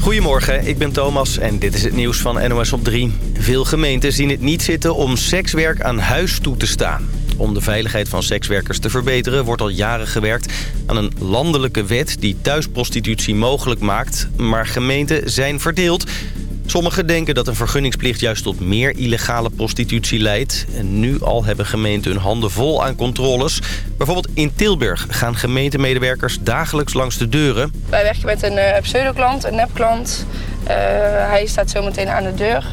Goedemorgen, ik ben Thomas en dit is het nieuws van NOS op 3. Veel gemeenten zien het niet zitten om sekswerk aan huis toe te staan. Om de veiligheid van sekswerkers te verbeteren wordt al jaren gewerkt aan een landelijke wet die thuisprostitutie mogelijk maakt. Maar gemeenten zijn verdeeld. Sommigen denken dat een vergunningsplicht juist tot meer illegale prostitutie leidt. En nu al hebben gemeenten hun handen vol aan controles. Bijvoorbeeld in Tilburg gaan gemeentemedewerkers dagelijks langs de deuren. Wij werken met een uh, pseudoklant, een nepklant. Uh, hij staat zometeen aan de deur.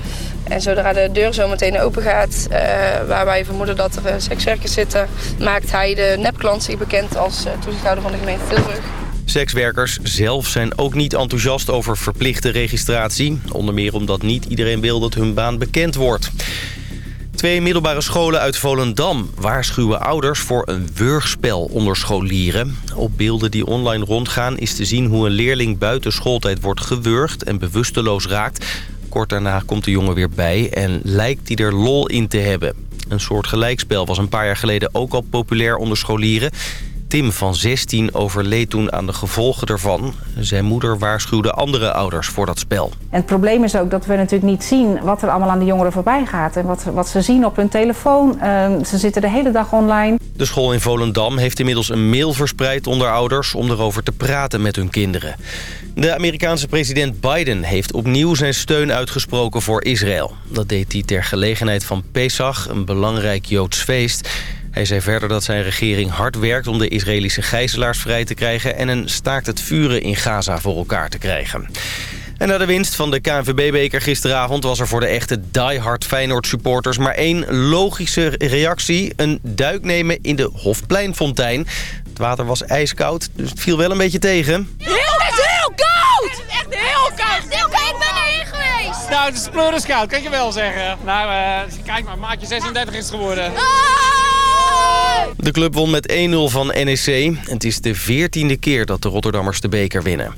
En zodra de deur zometeen open gaat, uh, waar wij vermoeden dat er sekswerkers zitten... maakt hij de nepklant zich bekend als toezichthouder van de gemeente Tilburg. Sekswerkers zelf zijn ook niet enthousiast over verplichte registratie. Onder meer omdat niet iedereen wil dat hun baan bekend wordt. Twee middelbare scholen uit Volendam waarschuwen ouders voor een wurgspel onder scholieren. Op beelden die online rondgaan is te zien hoe een leerling buiten schooltijd wordt gewurgd en bewusteloos raakt. Kort daarna komt de jongen weer bij en lijkt hij er lol in te hebben. Een soort gelijkspel was een paar jaar geleden ook al populair onder scholieren. Tim van 16 overleed toen aan de gevolgen ervan. Zijn moeder waarschuwde andere ouders voor dat spel. En het probleem is ook dat we natuurlijk niet zien wat er allemaal aan de jongeren voorbij gaat. En wat, wat ze zien op hun telefoon. Uh, ze zitten de hele dag online. De school in Volendam heeft inmiddels een mail verspreid onder ouders... om erover te praten met hun kinderen. De Amerikaanse president Biden heeft opnieuw zijn steun uitgesproken voor Israël. Dat deed hij ter gelegenheid van Pesach, een belangrijk Joods feest... Hij zei verder dat zijn regering hard werkt om de Israëlische gijzelaars vrij te krijgen... en een staakt het vuren in Gaza voor elkaar te krijgen. En na de winst van de KNVB-beker gisteravond... was er voor de echte diehard Feyenoord-supporters maar één logische reactie. Een duik nemen in de Hofpleinfontein. Het water was ijskoud, dus het viel wel een beetje tegen. Heel, het is heel koud! Het is echt heel koud! Heel koud. Ik ben erin geweest! Nou, het is pleurenskoud, kan je wel zeggen. Nou, uh, kijk maar, maatje 36 is het geworden. De club won met 1-0 van NEC. En het is de veertiende keer dat de Rotterdammers de beker winnen.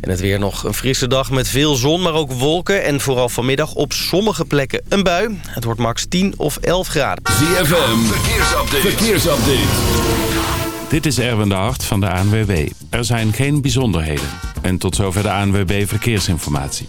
En het weer nog een frisse dag met veel zon, maar ook wolken. En vooral vanmiddag op sommige plekken een bui. Het wordt max 10 of 11 graden. ZFM, verkeersupdate. verkeersupdate. Dit is Erwin de Hart van de ANWB. Er zijn geen bijzonderheden. En tot zover de ANWB Verkeersinformatie.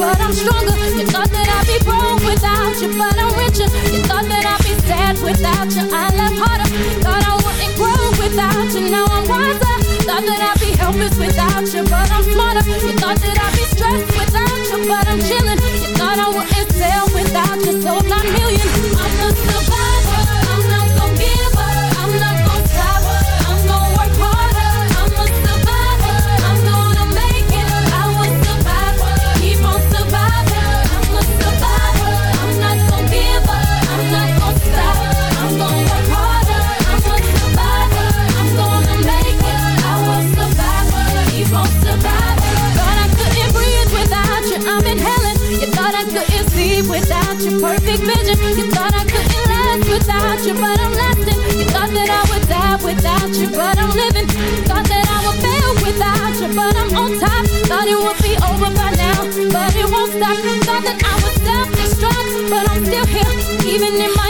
But I'm stronger. You thought that I'd be broke without you, but I'm richer. You thought that I'd be sad without you, I love harder. Thought I wouldn't grow without you, now I'm wiser. Thought that I'd be helpless without you, but I'm smarter. You thought that You thought I couldn't last without you, but I'm lasting. You thought that I would die without you, but I'm living. Thought that I would fail without you, but I'm on top. Thought it would be over by now, but it won't stop. Thought that I would self-destruct, but I'm still here. Even in my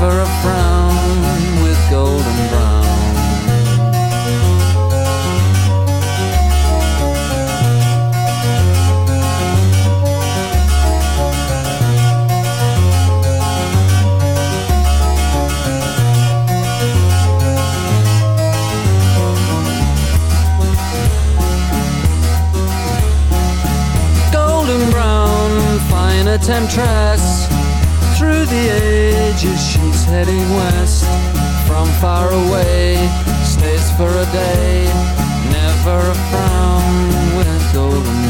for a frown with golden brown. Golden brown, fine temptress through the ages heading west from far away. Stays for a day, never a frown with golden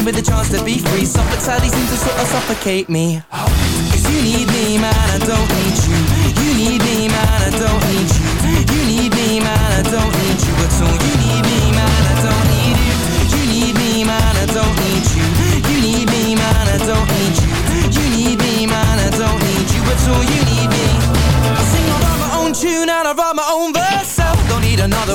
give me the chance to be free. Suffolk seems to sort of suffocate me. Cause you need me, man, I don't need you. You need me, man, I don't need you. You need me, man, I don't need you at all. You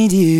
need you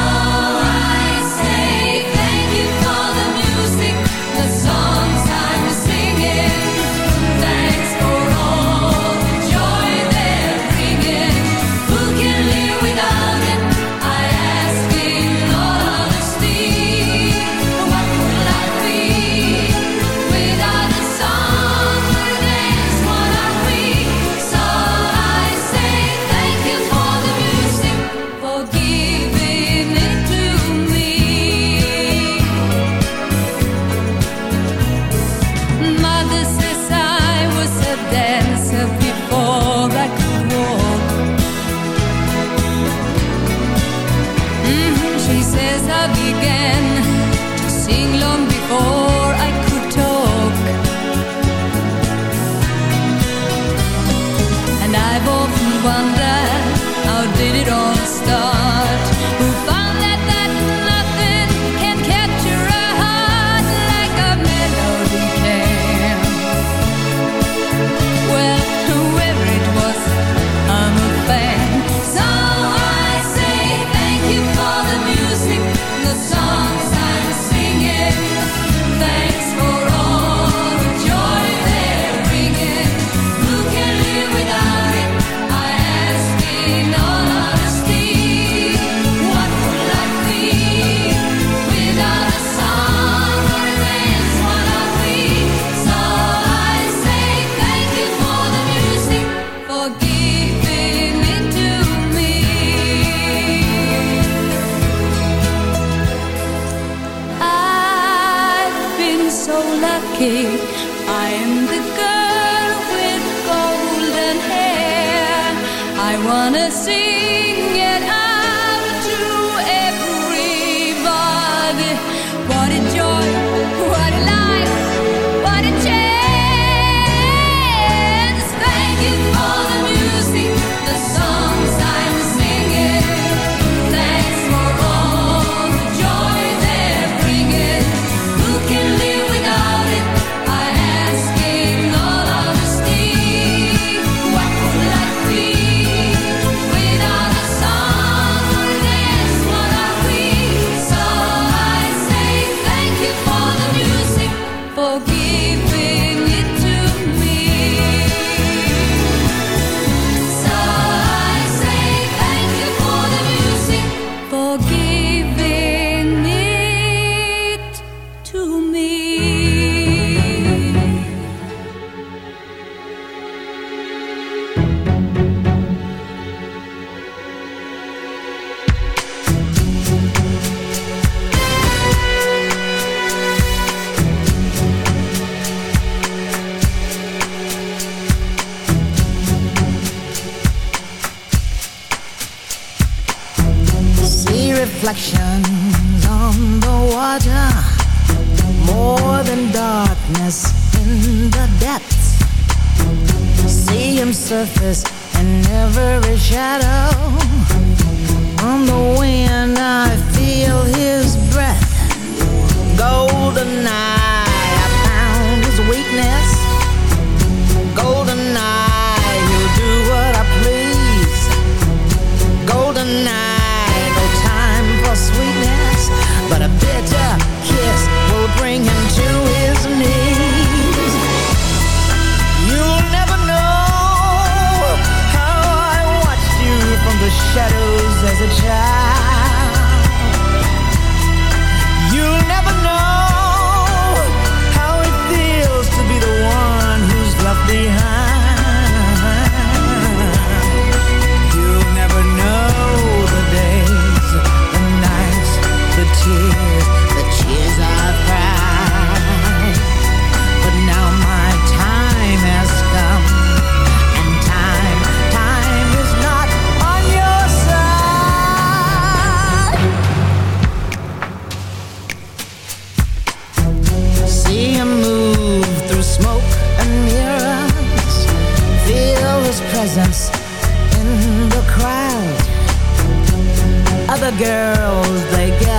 reflections on the water. More than darkness in the depths. See him surface in every shadow. On the wind I feel his breath. Golden eye, I found his weakness. child girls, they get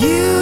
You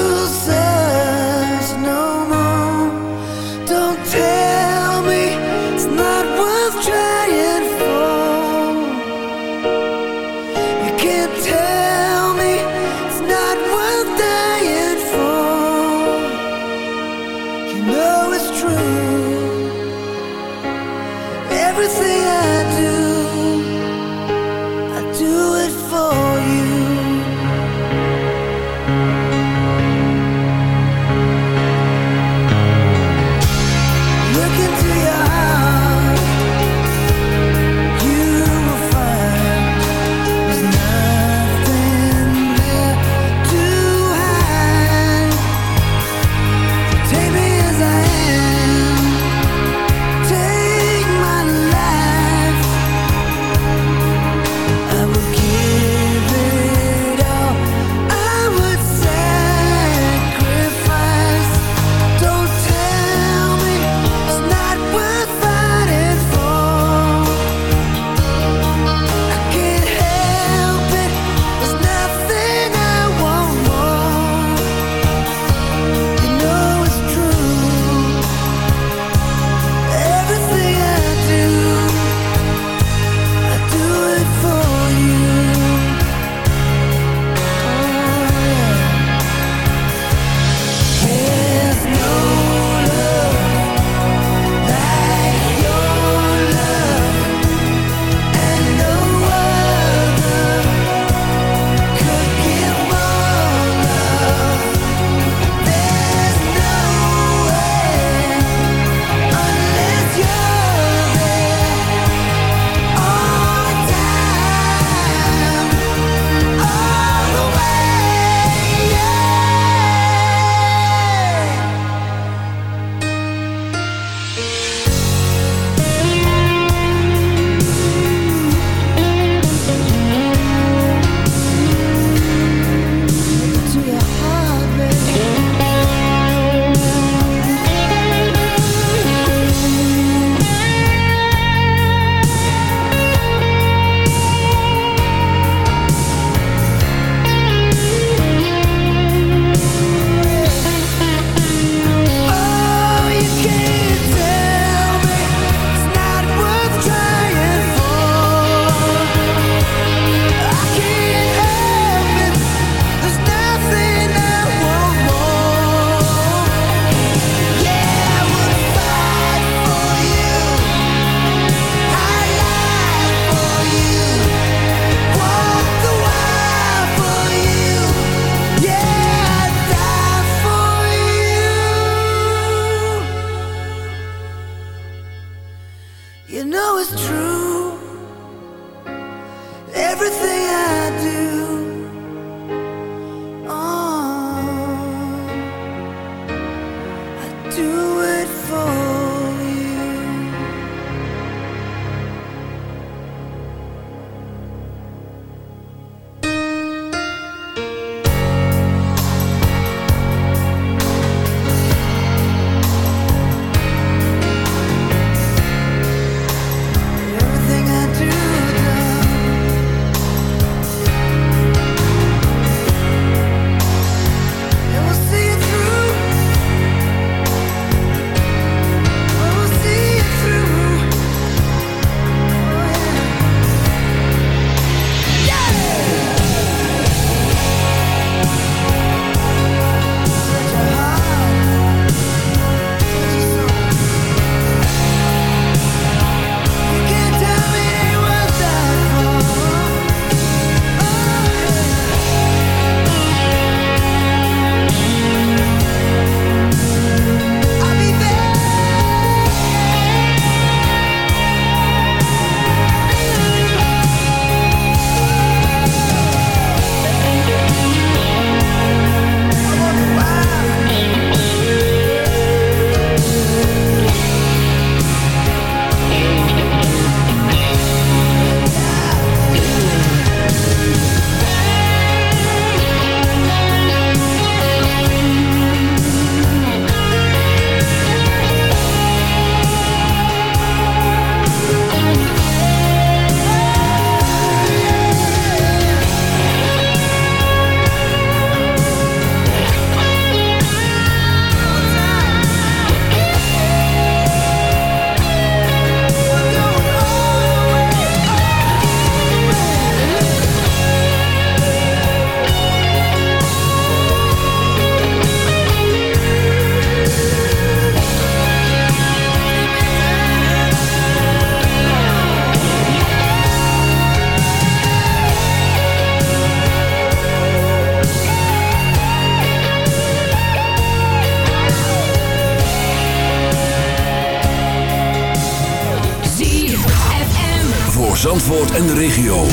Zandvoort en de regio.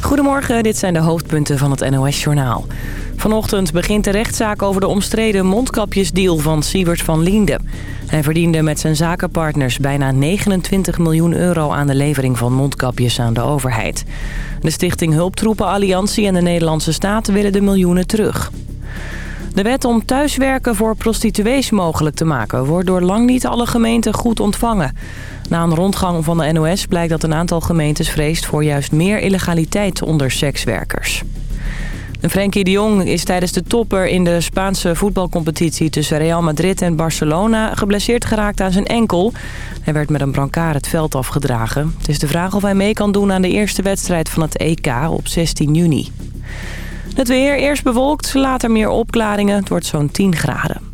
Goedemorgen, dit zijn de hoofdpunten van het NOS-journaal. Vanochtend begint de rechtszaak over de omstreden mondkapjesdeal van Siebert van Liende. Hij verdiende met zijn zakenpartners bijna 29 miljoen euro aan de levering van mondkapjes aan de overheid. De stichting Hulptroepen Alliantie en de Nederlandse staat willen de miljoenen terug. De wet om thuiswerken voor prostituees mogelijk te maken... wordt door lang niet alle gemeenten goed ontvangen. Na een rondgang van de NOS blijkt dat een aantal gemeentes vreest... voor juist meer illegaliteit onder sekswerkers. En Frenkie de Jong is tijdens de topper in de Spaanse voetbalcompetitie... tussen Real Madrid en Barcelona geblesseerd geraakt aan zijn enkel. Hij werd met een brancard het veld afgedragen. Het is de vraag of hij mee kan doen aan de eerste wedstrijd van het EK op 16 juni. Het weer eerst bewolkt, later meer opklaringen. Het wordt zo'n 10 graden.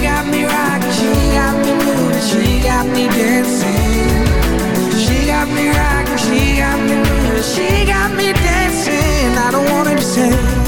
got me rockin', she got me wood, she got me dancing. She got me rocking, she got me moving, she got me dancing. I don't wanna be saved.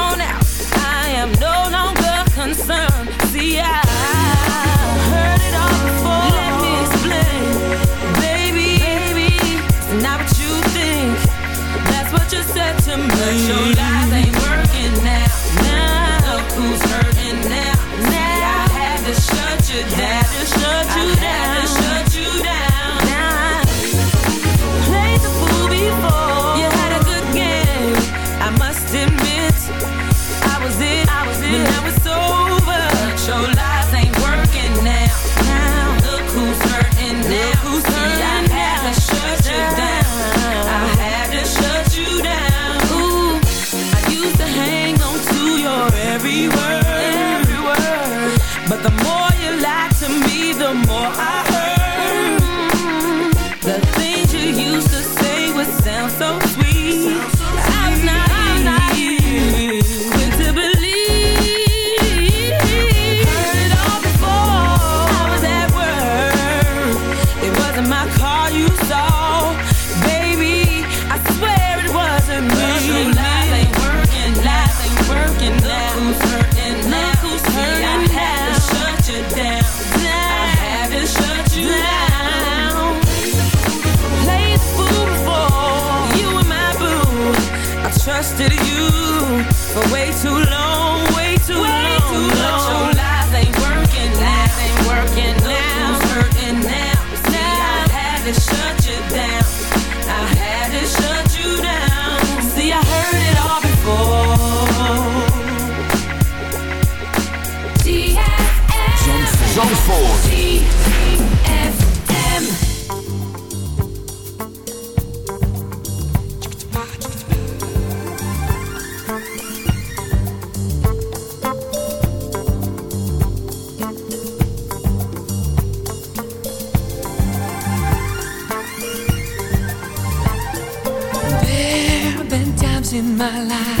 show life. sweet. for way too long, way too way long. Too long. But your lies ain't working now, ain't working now. hurting now? See, I had to shut you down. I had to shut you down. See, I heard it all before. Zandvoort. my life.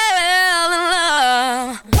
Fall in love.